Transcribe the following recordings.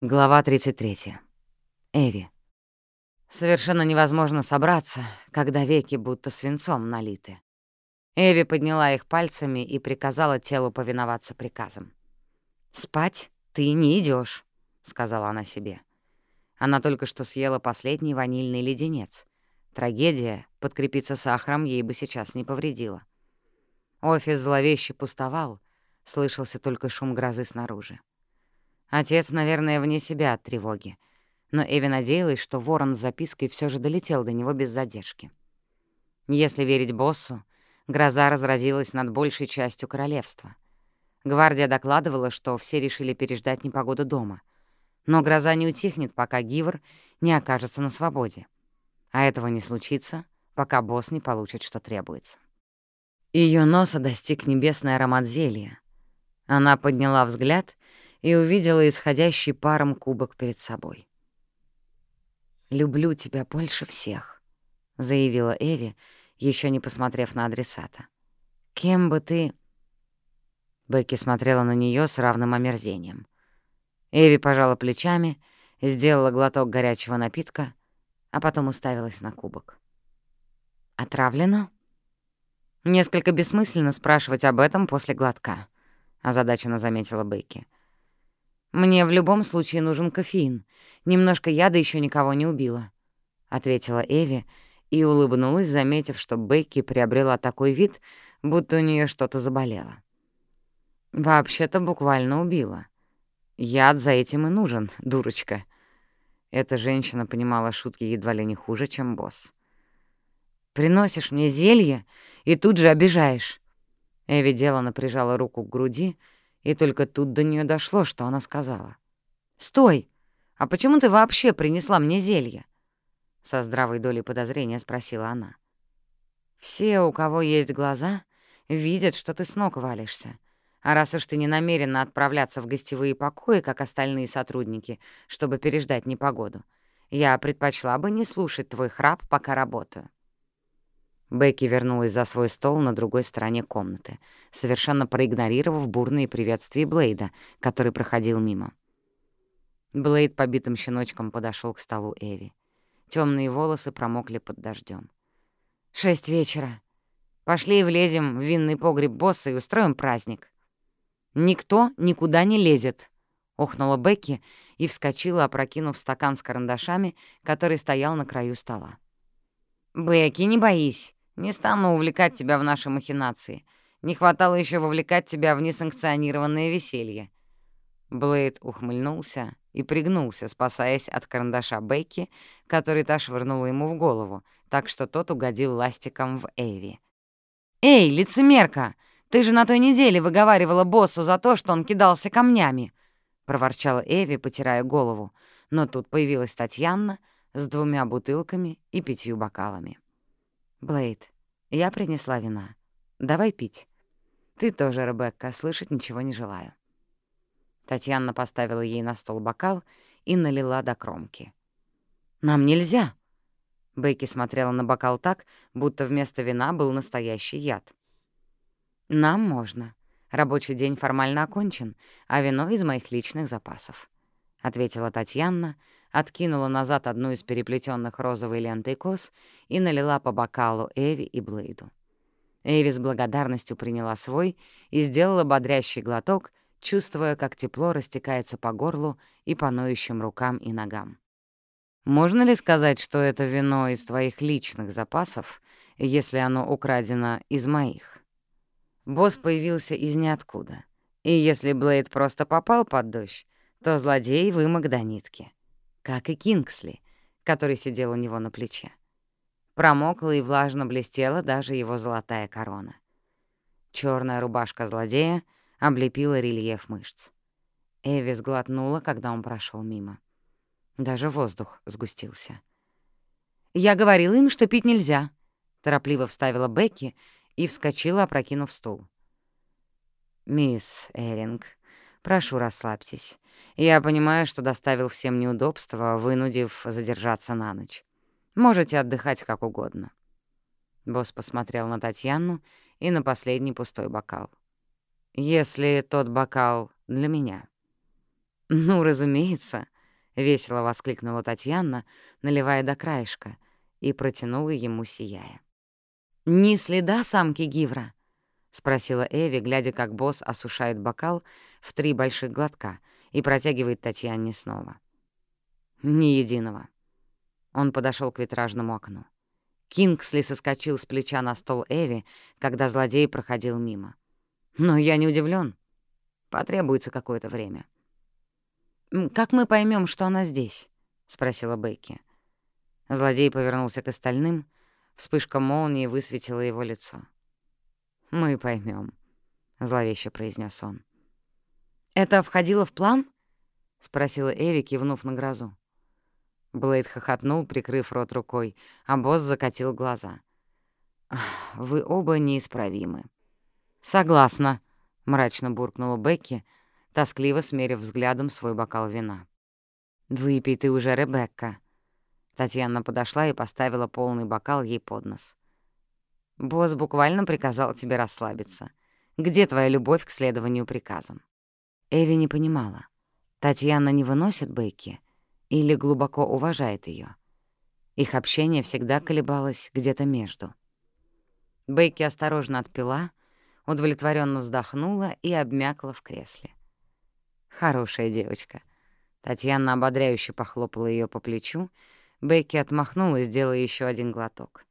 Глава 33. Эви. Совершенно невозможно собраться, когда веки будто свинцом налиты. Эви подняла их пальцами и приказала телу повиноваться приказам. «Спать ты не идешь, сказала она себе. Она только что съела последний ванильный леденец. Трагедия, подкрепиться сахаром ей бы сейчас не повредила. Офис зловеще пустовал, слышался только шум грозы снаружи. Отец, наверное, вне себя от тревоги. Но Эви надеялась, что ворон с запиской все же долетел до него без задержки. Если верить боссу, гроза разразилась над большей частью королевства. Гвардия докладывала, что все решили переждать непогоду дома. Но гроза не утихнет, пока Гивер не окажется на свободе. А этого не случится, пока босс не получит, что требуется. Ее носа достиг небесный аромат зелья. Она подняла взгляд и увидела исходящий паром кубок перед собой. «Люблю тебя больше всех», — заявила Эви, еще не посмотрев на адресата. «Кем бы ты...» Бекки смотрела на нее с равным омерзением. Эви пожала плечами, сделала глоток горячего напитка, а потом уставилась на кубок. «Отравлено?» «Несколько бессмысленно спрашивать об этом после глотка», — озадаченно заметила Бекки. «Мне в любом случае нужен кофеин. Немножко яда еще никого не убила», — ответила Эви и улыбнулась, заметив, что Бекки приобрела такой вид, будто у нее что-то заболело. «Вообще-то буквально убила. Яд за этим и нужен, дурочка». Эта женщина понимала шутки едва ли не хуже, чем босс. «Приносишь мне зелье и тут же обижаешь». Эви делано прижала руку к груди, — и только тут до нее дошло, что она сказала. «Стой! А почему ты вообще принесла мне зелье?» Со здравой долей подозрения спросила она. «Все, у кого есть глаза, видят, что ты с ног валишься. А раз уж ты не намерена отправляться в гостевые покои, как остальные сотрудники, чтобы переждать непогоду, я предпочла бы не слушать твой храп, пока работаю. Бекки вернулась за свой стол на другой стороне комнаты, совершенно проигнорировав бурные приветствия Блейда, который проходил мимо. Блейд побитым щеночком подошел к столу Эви. Темные волосы промокли под дождем. «Шесть вечера. Пошли и влезем в винный погреб босса и устроим праздник». «Никто никуда не лезет», — охнула Бекки и вскочила, опрокинув стакан с карандашами, который стоял на краю стола. «Бекки, не боись. Не стану увлекать тебя в наши махинации. Не хватало еще вовлекать тебя в несанкционированное веселье». Блейд ухмыльнулся и пригнулся, спасаясь от карандаша Бекки, который та швырнула ему в голову, так что тот угодил ластиком в Эви. «Эй, лицемерка! Ты же на той неделе выговаривала боссу за то, что он кидался камнями!» — проворчала Эви, потирая голову, но тут появилась Татьяна с двумя бутылками и пятью бокалами. «Блейд, я принесла вина. Давай пить. Ты тоже, Ребекка, слышать ничего не желаю». Татьяна поставила ей на стол бокал и налила до кромки. «Нам нельзя!» Бейки смотрела на бокал так, будто вместо вина был настоящий яд. «Нам можно. Рабочий день формально окончен, а вино из моих личных запасов», — ответила Татьяна, откинула назад одну из переплетенных розовой лентой кос и налила по бокалу Эви и Блейду. Эви с благодарностью приняла свой и сделала бодрящий глоток, чувствуя, как тепло растекается по горлу и по ноющим рукам и ногам. «Можно ли сказать, что это вино из твоих личных запасов, если оно украдено из моих?» Босс появился из ниоткуда. И если Блейд просто попал под дождь, то злодей вымок до нитки как и Кингсли, который сидел у него на плече. Промокла и влажно блестела даже его золотая корона. Черная рубашка злодея облепила рельеф мышц. Эви сглотнула, когда он прошел мимо. Даже воздух сгустился. «Я говорила им, что пить нельзя», — торопливо вставила Бекки и вскочила, опрокинув стул. «Мисс Эринг, Прошу, расслабьтесь. Я понимаю, что доставил всем неудобства, вынудив задержаться на ночь. Можете отдыхать как угодно». Босс посмотрел на Татьяну и на последний пустой бокал. «Если тот бокал для меня». «Ну, разумеется», — весело воскликнула Татьяна, наливая до краешка, и протянула ему, сияя. «Ни следа самки Гивра?» — спросила Эви, глядя, как босс осушает бокал в три больших глотка и протягивает Татьяне снова. «Ни единого». Он подошел к витражному окну. Кингсли соскочил с плеча на стол Эви, когда злодей проходил мимо. «Но я не удивлен. Потребуется какое-то время». «Как мы поймем, что она здесь?» — спросила Бекки. Злодей повернулся к остальным. Вспышка молнии высветила его лицо. «Мы поймем, зловеще произнес он. «Это входило в план?» — спросила Эви, кивнув на грозу. Блейд хохотнул, прикрыв рот рукой, а босс закатил глаза. «Вы оба неисправимы». «Согласна», — мрачно буркнула Бекки, тоскливо смерив взглядом свой бокал вина. «Выпей ты уже, Ребекка». Татьяна подошла и поставила полный бокал ей под нос. «Босс буквально приказал тебе расслабиться. Где твоя любовь к следованию приказам?» Эви не понимала. Татьяна не выносит Бекки или глубоко уважает ее. Их общение всегда колебалось где-то между. Бейки осторожно отпила, удовлетворенно вздохнула и обмякла в кресле. «Хорошая девочка». Татьяна ободряюще похлопала ее по плечу, Бейки отмахнулась, делая еще один глоток.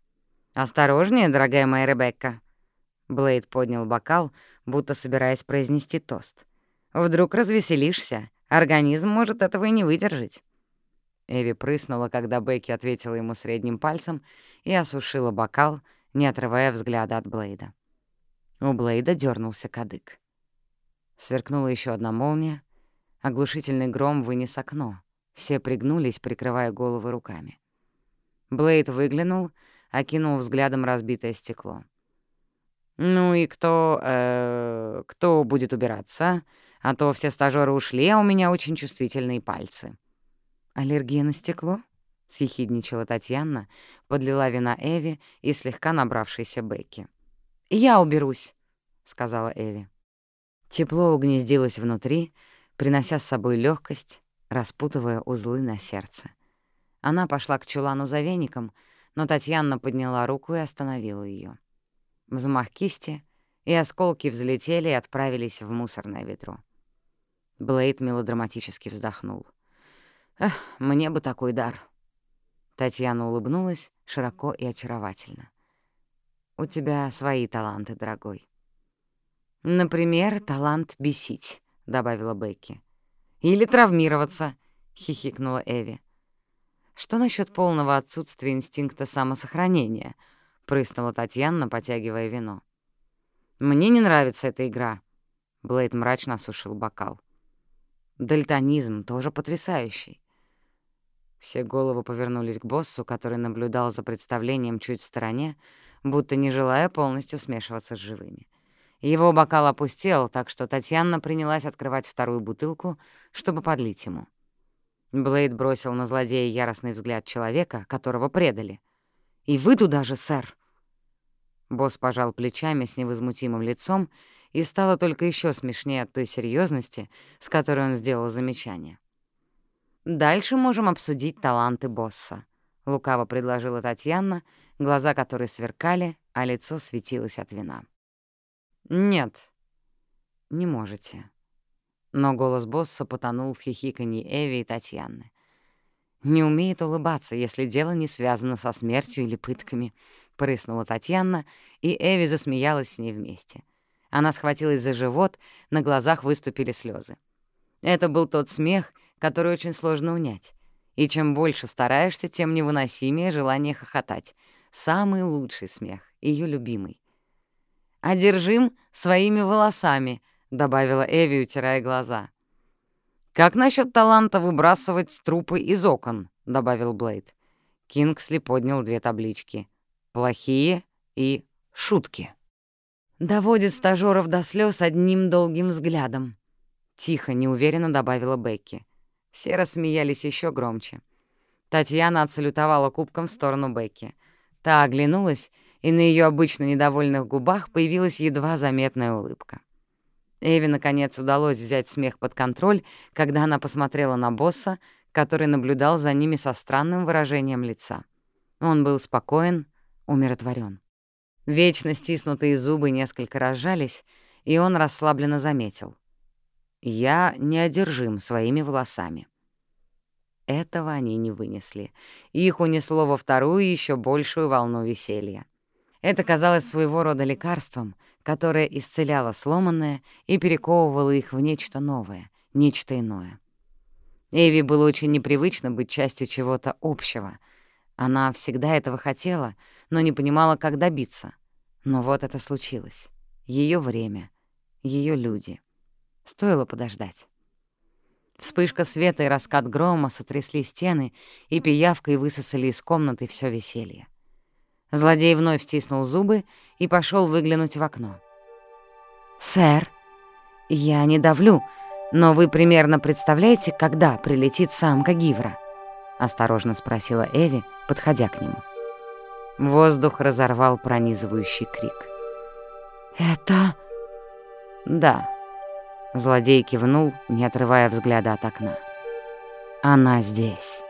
«Осторожнее, дорогая моя Ребекка!» Блейд поднял бокал, будто собираясь произнести тост. «Вдруг развеселишься, организм может этого и не выдержать». Эви прыснула, когда Бекки ответила ему средним пальцем и осушила бокал, не отрывая взгляда от Блейда. У Блейда дернулся кадык. Сверкнула еще одна молния. Оглушительный гром вынес окно. Все пригнулись, прикрывая головы руками. Блейд выглянул, окинул взглядом разбитое стекло. «Ну и кто... Э, кто будет убираться? А то все стажёры ушли, а у меня очень чувствительные пальцы». «Аллергия на стекло?» — съехидничала Татьяна, подлила вина Эви и слегка набравшейся Бекки. «Я уберусь», — сказала Эви. Тепло угнездилось внутри, принося с собой легкость, распутывая узлы на сердце. Она пошла к чулану за веником, но Татьяна подняла руку и остановила ее. Взмах кисти, и осколки взлетели и отправились в мусорное ведро. Блейд мелодраматически вздохнул. Эх, мне бы такой дар. Татьяна улыбнулась широко и очаровательно. У тебя свои таланты, дорогой. Например, талант бесить, добавила Бекки. Или травмироваться, хихикнула Эви. Что насчет полного отсутствия инстинкта самосохранения? прыснула Татьяна, потягивая вино. Мне не нравится эта игра. Блейд мрачно осушил бокал. Дальтонизм тоже потрясающий. Все головы повернулись к боссу, который наблюдал за представлением чуть в стороне, будто не желая полностью смешиваться с живыми. Его бокал опустел, так что Татьяна принялась открывать вторую бутылку, чтобы подлить ему. Блейд бросил на злодея яростный взгляд человека, которого предали. «И вы туда же, сэр!» Босс пожал плечами с невозмутимым лицом, и стало только еще смешнее от той серьезности, с которой он сделал замечание. «Дальше можем обсудить таланты босса», — лукаво предложила Татьяна, глаза которой сверкали, а лицо светилось от вина. «Нет, не можете». Но голос босса потонул в хихиканье Эви и Татьяны. «Не умеет улыбаться, если дело не связано со смертью или пытками», — прыснула Татьяна, и Эви засмеялась с ней вместе. Она схватилась за живот, на глазах выступили слезы. Это был тот смех, который очень сложно унять. И чем больше стараешься, тем невыносимее желание хохотать. Самый лучший смех, ее любимый. «Одержим своими волосами», — добавила Эви, утирая глаза. «Как насчет таланта выбрасывать трупы из окон?» — добавил Блейд. Кингсли поднял две таблички. «Плохие» и «Шутки». «Доводит стажёров до слез одним долгим взглядом», — тихо, неуверенно добавила Бекки. Все рассмеялись еще громче. Татьяна отсалютовала кубком в сторону Бекки. Та оглянулась, и на ее обычно недовольных губах появилась едва заметная улыбка. Эви, наконец, удалось взять смех под контроль, когда она посмотрела на босса, который наблюдал за ними со странным выражением лица. Он был спокоен, умиротворен. Вечно стиснутые зубы несколько разжались, и он расслабленно заметил. «Я неодержим своими волосами». Этого они не вынесли. Их унесло во вторую еще большую волну веселья. Это казалось своего рода лекарством, которое исцеляло сломанное и перековывало их в нечто новое, нечто иное. Эви было очень непривычно быть частью чего-то общего. Она всегда этого хотела, но не понимала, как добиться. Но вот это случилось. Ее время, ее люди. Стоило подождать. Вспышка света и раскат грома сотрясли стены и пиявкой высосали из комнаты все веселье. Злодей вновь стиснул зубы и пошел выглянуть в окно. «Сэр, я не давлю, но вы примерно представляете, когда прилетит самка Гивра?» — осторожно спросила Эви, подходя к нему. Воздух разорвал пронизывающий крик. «Это...» «Да», Злодей кивнул, не отрывая взгляда от окна. «Она здесь».